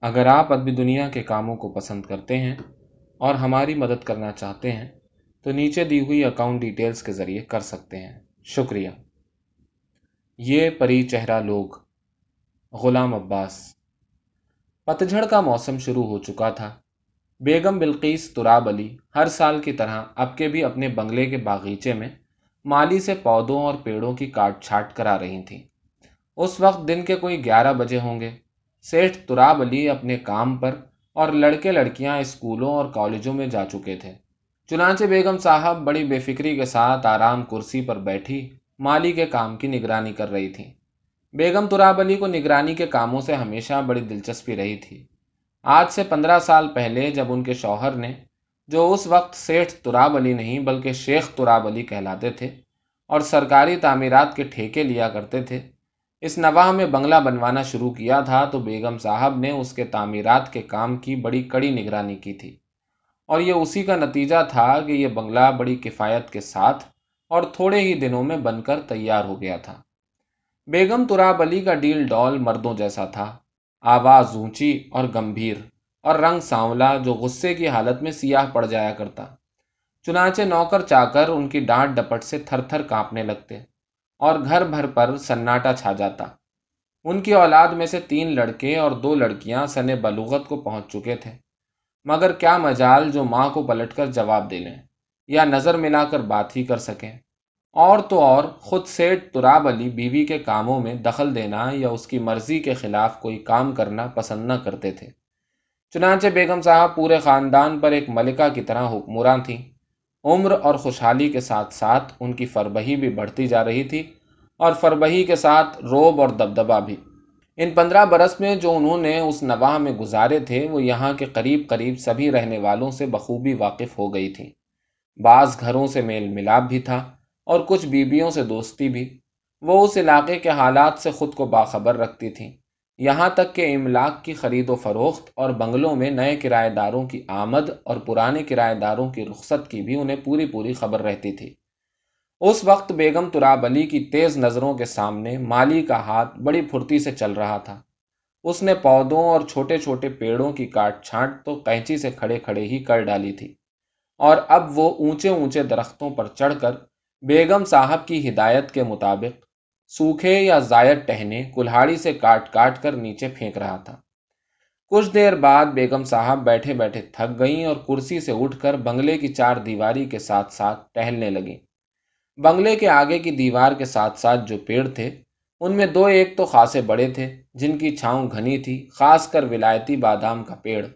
اگر آپ ادبی دنیا کے کاموں کو پسند کرتے ہیں اور ہماری مدد کرنا چاہتے ہیں، تو نیچے دی ہوئی اکاؤنٹ ڈیٹیلز کے ذریعے کر سکتے ہیں۔ شکریہ۔ یہ پری چہرہ لوگ۔ غلام عباس۔ پتجھڑ کا موسم شروع ہو چکا تھا۔ بیگم بلقیس تراب علی ہر سال کی طرح اب کے بھی اپنے بنگلے کے باغیچے میں مالی سے پودوں اور پیڑوں کی کاٹ چھاٹ کرا رہی تھیں۔ اس وقت دن کے کوئی گیارہ بجے ہوں گے۔ سیٹھ تراب علی اپنے کام پر اور لڑکے لڑکیاں اسکولوں اور کالجوں میں جا چکے تھے۔ چنانچہ بیگم صاحب بڑی بے فکری کے ساتھ آرام کرسی پر بیٹھی مالی کے کام کی نگرانی کر رہی تھیں۔ بیگم تراب علی کو نگرانی کے کاموں سے ہمیشہ بڑی دلچسپی رہی تھی۔ آج سے پندرہ سال پہلے جب ان کے شوہر نے، جو اس وقت سیٹھ تراب علی نہیں بلکہ شیخ تراب علی کہلاتے تھے اور سرکاری تعمیرات کے ٹھیکے لیا کرتے تھے اس نواح میں بنگلہ بنوانا شروع کیا تھا تو بیگم صاحب نے اس کے تعمیرات کے کام کی بڑی کڑی نگرانی کی تھی۔ اور یہ اسی کا نتیجہ تھا کہ یہ بنگلہ بڑی کفایت کے ساتھ اور تھوڑے ہی دنوں میں بن کر تیار ہو گیا تھا۔ بیگم تراب علی کا ڈیل ڈال مردوں جیسا تھا۔ آواز اونچی اور گمبھیر اور رنگ سانولا جو غصے کی حالت میں سیاہ پڑ جایا کرتا۔ چنانچہ نوکر چا کر ان کی ڈانٹ ڈپٹ سے تھر تھر کانپنے لگتے۔ اور گھر بھر پر سناٹا چھا جاتا۔ ان کی اولاد میں سے تین لڑکے اور دو لڑکیاں سن بلوغت کو پہنچ چکے تھے۔ مگر کیا مجال جو ماں کو پلٹ کر جواب دے لیں یا نظر ملا کر بات ہی کر سکیں؟ اور تو اور، خود سیٹ تراب علی بیوی کے کاموں میں دخل دینا یا اس کی مرضی کے خلاف کوئی کام کرنا پسند نہ کرتے تھے۔ چنانچہ بیگم صاحب پورے خاندان پر ایک ملکہ کی طرح حکمراں تھیں۔ عمر اور خوشحالی کے ساتھ ساتھ ان کی فربہی بھی بڑھتی جا رہی تھی اور فربہی کے ساتھ روب اور دبدبا بھی۔ ان پندرہ برس میں جو انہوں نے اس نواح میں گزارے تھے، وہ یہاں کے قریب قریب سبھی رہنے والوں سے بخوبی واقف ہو گئی تھیں بعض گھروں سے میل ملاپ بھی تھا اور کچھ بیویوں سے دوستی بھی۔ وہ اس علاقے کے حالات سے خود کو باخبر رکھتی تھیں۔ یہاں تک کہ املاک کی خرید و فروخت اور بنگلوں میں نئے کرایہ داروں کی آمد اور پرانے کرایہ داروں کی رخصت کی بھی انہیں پوری پوری خبر رہتی تھی۔ اس وقت بیگم تراب علی کی تیز نظروں کے سامنے مالی کا ہاتھ بڑی پھرتی سے چل رہا تھا۔ اس نے پودوں اور چھوٹے چھوٹے پیڑوں کی کاٹ چھانٹ تو قینچی سے کھڑے کھڑے ہی کر ڈالی تھی۔ اور اب وہ اونچے اونچے درختوں پر چڑھ کر بیگم صاحب کی ہدایت کے مطابق سوکھے یا زائد ٹہنے کلہاڑی سے کاٹ کاٹ کر نیچے پھینک رہا تھا۔ کچھ دیر بعد بیگم صاحب بیٹھے بیٹھے تھک گئیں اور کرسی سے اٹھ کر بنگلے کی چار دیواری کے ساتھ ساتھ ٹہلنے لگیں۔ بنگلے کے آگے کی دیوار کے ساتھ ساتھ جو پیڑ تھے، ان میں دو ایک تو خاصے بڑے تھے، جن کی چھاؤں گھنی تھی، خاص کر ولایتی بادام کا پیڑ۔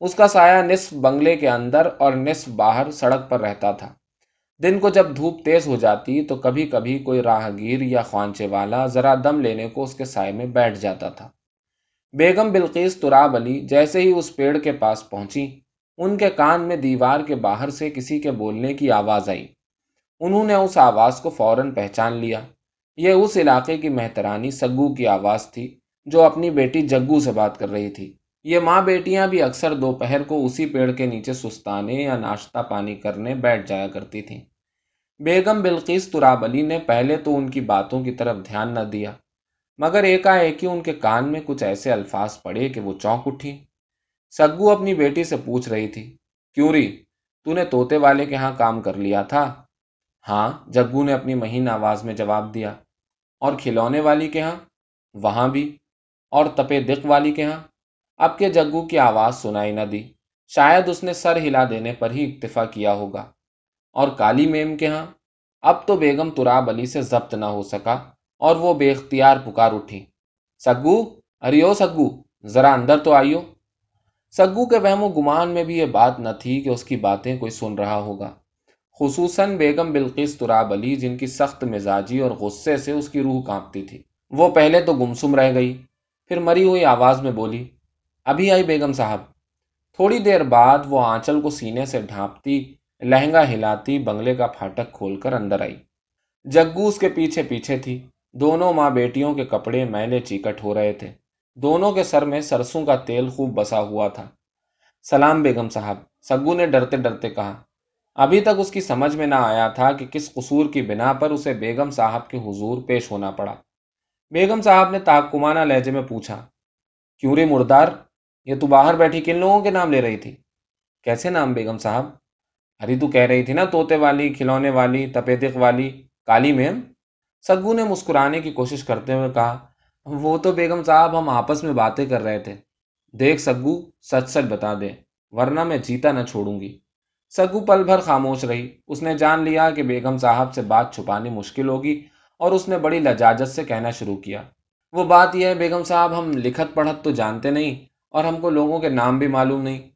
اس کا سایہ نصف بنگلے کے اندر اور نصف باہر سڑک پر رہتا تھا۔ دن کو جب دھوپ تیز ہو جاتی تو کبھی کبھی کوئی راہ گیر یا خوانچے والا ذرا دم لینے کو اس کے سائے میں بیٹھ جاتا تھا۔ بیگم بلقیس تراب علی جیسے ہی اس پیڑ کے پاس پہنچی، ان کے کان میں دیوار کے باہر سے کسی کے بولنے کی آواز آئی۔ انہوں نے اس آواز کو فوراً پہچان لیا۔ یہ اس علاقے کی مہترانی سگو کی آواز تھی جو اپنی بیٹی جگو سے بات کر رہی تھی۔ یہ ماں بیٹیاں بھی اکثر دوپہر کو اسی پیڑ کے نیچے سستانے یا ناشتہ پانی کرنے بیٹھ جایا کرتی تھیں۔ بیگم بلقیس تراب علی نے پہلے تو ان کی باتوں کی طرف دھیان نہ دیا، مگر ایک ایک ہی ان کے کان میں کچھ ایسے الفاظ پڑے کہ وہ چونک اٹھی۔ سگو اپنی بیٹی سے پوچھ رہی تھی کیوں ری تو نے توتے والے کے ہاں کام کر لیا تھا؟ ہاں جگو نے اپنی مہین آواز میں جواب دیا۔ اور کھلونے والی کے ہاں؟ وہاں بھی۔ اور تپے دق والی کے ہاں؟ اب کے جگو کی آواز سنائی نہ دی، شاید اس نے سر ہلا دینے پر ہی اکتفا کیا ہوگا۔ اور کالی میم کے ہاں۔ اب تو بیگم تراب علی سے ضبط نہ ہو سکا اور وہ بے اختیار پکار اٹھی۔ سگو ارے سگو، ذرا اندر تو آئیو۔ سگو کے وہم و گمان میں بھی یہ بات نہ تھی کہ اس کی باتیں کوئی سن رہا ہوگا۔ خصوصاً بیگم بلقیس تراب علی، جن کی سخت مزاجی اور غصے سے اس کی روح کانپتی تھی۔ وہ پہلے تو گمسم رہ گئی، پھر مری ہوئی آواز میں بولی، ابھی آئی بیگم صاحب۔ تھوڑی دیر بعد وہ آنچل کو سینے سے ڈھانپتی لہنگا ہلاتی بنگلے کا پھاٹک کھول کر اندر آئی۔ جگو اس کے پیچھے پیچھے تھی۔ دونوں ماں بیٹیوں کے کپڑے میلے چیکٹ ہو رہے تھے۔ دونوں کے سر میں سرسوں کا تیل خوب بسا ہوا تھا۔ سلام بیگم صاحب، سگو نے ڈرتے ڈرتے کہا۔ ابھی تک اس کی سمجھ میں نہ آیا تھا کہ کس قصور کی بنا پر اسے بیگم صاحب کے حضور پیش ہونا پڑا۔ بیگم صاحب نے تاکمانہ لہجے میں پوچھا، کیوں رے مردار، یہ تو باہر بیٹھی کن لوگوں کے نام لے رہی تھی؟ کیسے نام بیگم صاحب؟ ارے تو کہہ رہی تھی نا توتے والی، کھلونے والی تپیدق والی، کالی میم۔ سگو نے مسکرانے کی کوشش کرتے ہوئے کہا، وہ تو بیگم صاحب ہم آپس میں باتیں کر رہے تھے۔ دیکھ سگو، سچ سچ بتا دے، ورنہ میں جیتا نہ چھوڑوں گی۔ سگو پل بھر خاموش رہی۔ اس نے جان لیا کہ بیگم صاحب سے بات چھپانی مشکل ہوگی اور اس نے بڑی لجاجت سے کہنا شروع کیا۔ وہ بات یہ ہے، بیگم صاحب، ہم لکھت پڑھت تو جانتے نہیں اور ہم کو لوگوں کے نام بھی معلوم نہیں۔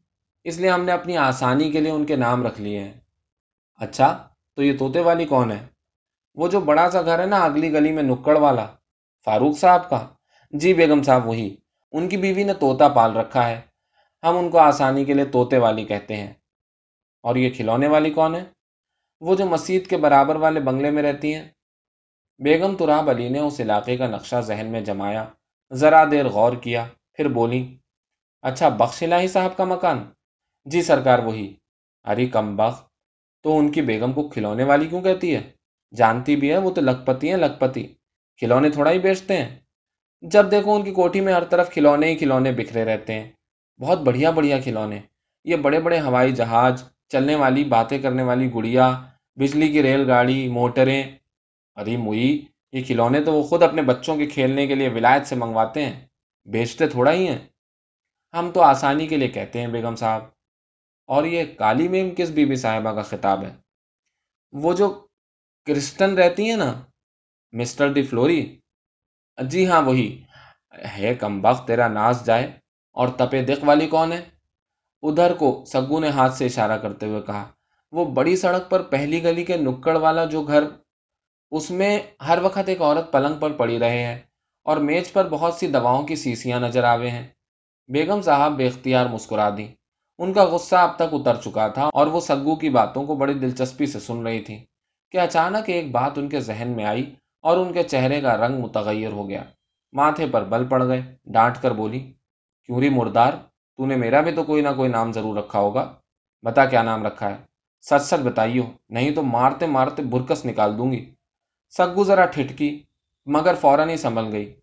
اس لیے ہم نے اپنی آسانی کے لیے ان کے نام رکھ لیے ہیں۔ اچھا تو یہ طوطے والی کون ہے؟ وہ جو بڑا سا گھر ہے نا، اگلی گلی میں نکڑ والا۔ فاروق صاحب کا۔ جی بیگم صاحب، وہی۔ ان کی بیوی نے طوطا پال رکھا ہے۔ ہم ان کو آسانی کے لیے طوطے والی کہتے ہیں۔ اور یہ کھلونے والی کون ہے؟ وہ جو مسجد کے برابر والے بنگلے میں رہتی ہیں۔ بیگم تراب علی نے اس علاقے کا نقشہ ذہن میں جمایا، ذرا دیر غور کیا، پھر بولی اچھا بخش الہی صاحب کا مکان۔ جی سرکار، وہی۔ ارے کم بخ تو ان کی بیگم کو کھلونے والی کیوں کہتی ہے؟ جانتی بھی ہے، وہ تو لکھپتی ہیں، لکھپتی۔ کھلونے تھوڑا ہی بیچتے ہیں۔ جب دیکھو ان کی کوٹھی میں ہر طرف کھلونے ہی کھلونے بکھرے رہتے ہیں۔ بہت بڑھیا بڑھیا کھلونے۔ یہ بڑے بڑے ہوائی جہاز، چلنے والی، باتیں کرنے والی گڑیا، بجلی کی ریل گاڑی، موٹریں۔ ارے موئی، یہ کھلونے تو وہ خود اپنے بچوں کے کھیلنے کے لیے ولایت سے منگواتے ہیں۔ بیچتے تھوڑا ہی ہیں۔ ہم تو آسانی کے لیے کہتے ہیں، بیگم صاحب۔ اور یہ کالی میم کس بی بی صاحبہ کا خطاب ہے؟ وہ جو کرسٹن رہتی ہیں نا، مسٹر دی فلوری جی ہاں وہی۔ ہے کم وقت، تیرا ناز جائے۔ اور تپے دق والی کون ہے؟ ادھر کو سگو نے ہاتھ سے اشارہ کرتے ہوئے کہا، وہ بڑی سڑک پر پہلی گلی کے نکڑ والا جو گھر، اس میں ہر وقت ایک عورت پلنگ پر پڑی رہے ہیں اور میز پر بہت سی دواؤں کی سیسیاں نظر آوے ہیں۔ بیگم صاحب بے اختیار مسکرا دی ان کا غصہ اب تک اتر چکا تھا اور وہ سگو کی باتوں کو بڑی دلچسپی سے سن رہی تھی کہ اچانک ایک بات ان کے ذہن میں آئی اور ان کے چہرے کا رنگ متغیر ہو گیا۔ ماتھے پر بل پڑ گئے، ڈانٹ کر بولی، کیوں ری مردار؟ تو نے میرا بھی تو کوئی نہ کوئی نام ضرور رکھا ہوگا۔ بتا کیا نام رکھا ہے؟ سچ سچ بتائیو، نہیں تو مارتے مارتے برکس نکال دوں گی سگو ذرا ٹھٹکی، مگر فوراً ہی سنبھل گئی۔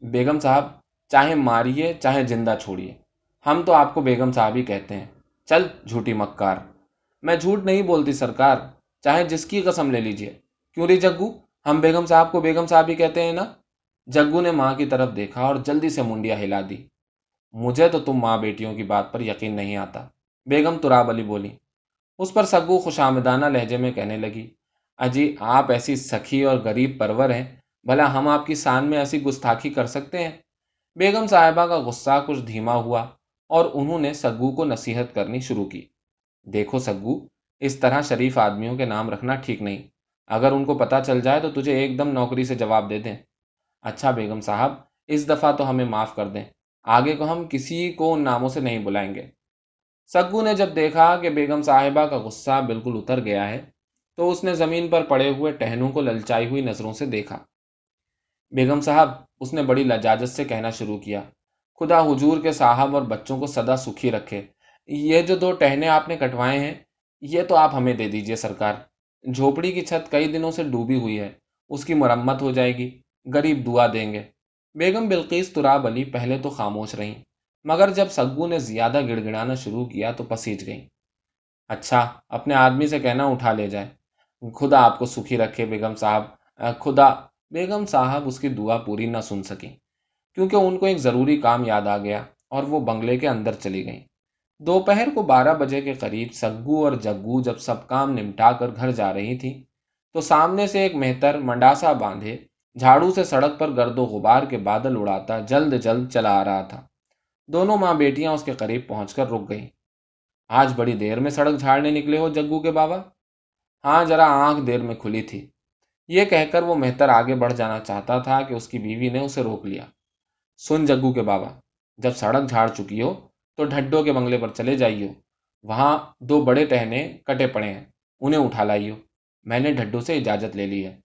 بیگم صاحب، چاہے ماریے، چاہے زندہ چھوڑیے۔ ہم تو آپ کو بیگم صاحب ہی کہتے ہیں۔ چل جھوٹی مکار میں جھوٹ نہیں بولتی سرکار، چاہے جس کی قسم لے لیجیے کیوں ری جگو؟ ہم بیگم صاحب کو بیگم صاحب ہی کہتے ہیں نا۔ جگو نے ماں کی طرف دیکھا اور جلدی سے منڈیا ہلا دی۔ مجھے تو تم ماں بیٹیوں کی بات پر یقین نہیں آتا۔ بیگم تراب علی بولی۔ اس پر سگو خوش آمدانہ لہجے میں کہنے لگی۔ اجی، آپ ایسی سکھی اور غریب پرور ہیں۔ بھلا ہم آپ کی سان میں ایسی گستاخی کر سکتے ہیں؟ بیگم صاحبہ کا غصہ کچھ دھیما ہوا۔ اور انہوں نے سگو کو نصیحت کرنی شروع کی۔ دیکھو سگو، اس طرح شریف آدمیوں کے نام رکھنا ٹھیک نہیں۔ اگر ان کو پتہ چل جائے تو تجھے ایک دم نوکری سے جواب دے دیں۔ اچھا بیگم صاحب، اس دفعہ تو ہمیں معاف کر دیں۔ آگے کو ہم کسی کو ان ناموں سے نہیں بلائیں گے۔ سگو نے جب دیکھا کہ بیگم صاحبہ کا غصہ بالکل اتر گیا ہے، تو اس نے زمین پر پڑے ہوئے ٹہنوں کو للچائی ہوئی نظروں سے دیکھا۔ بیگم صاحب، اس نے بڑی لجاجت سے کہنا شروع کیا۔ خدا حجور کے صاحب اور بچوں کو سدا سکھی رکھے۔ یہ جو دو ٹہنے آپ نے کٹوائے ہیں، یہ تو آپ ہمیں دے دیجیے سرکار۔ جھوپڑی کی چھت کئی دنوں سے ڈوبی ہوئی ہے، اس کی مرمت ہو جائے گی۔ غریب دعا دیں گے۔ بیگم بلقیس تراب علی پہلے تو خاموش رہیں، مگر جب سگو نے زیادہ گڑ گڑانا شروع کیا تو پسیج گئیں۔ اچھا اپنے آدمی سے کہنا اٹھا لے جائے۔ خدا آپ کو سکھی رکھے بیگم صاحب۔ خدا، بیگم صاحب اس کی دعا پوری نہ سن سکیں۔ کیونکہ ان کو ایک ضروری کام یاد آ گیا اور وہ بنگلے کے اندر چلی گئیں۔ دوپہر کو بارہ بجے کے قریب سگو اور جگو جب سب کام نمٹا کر گھر جا رہی تھی تو سامنے سے ایک مہتر منڈاسا باندھے، جھاڑو سے سڑک پر گرد و غبار کے بادل اڑاتا جلد جلد چلا آ رہا تھا۔ دونوں ماں بیٹیاں اس کے قریب پہنچ کر رک گئیں۔ آج بڑی دیر میں سڑک جھاڑنے نکلے ہو جگو کے بابا؟ ہاں ذرا آنکھ دیر میں کھلی تھی۔ یہ کہہ کر وہ مہتر آگے بڑھ جانا چاہتا تھا کہ اس کی بیوی نے اسے روک لیا۔ سن جگو کے بابا، جب سڑک جھاڑ چکی ہو تو ڈھڈو کے بنگلے پر چلے جائیے وہاں دو بڑے ٹہنے کٹے پڑے ہیں، انہیں اٹھا لائیو۔ میں نے ڈھڈو سے اجازت لے لی ہے۔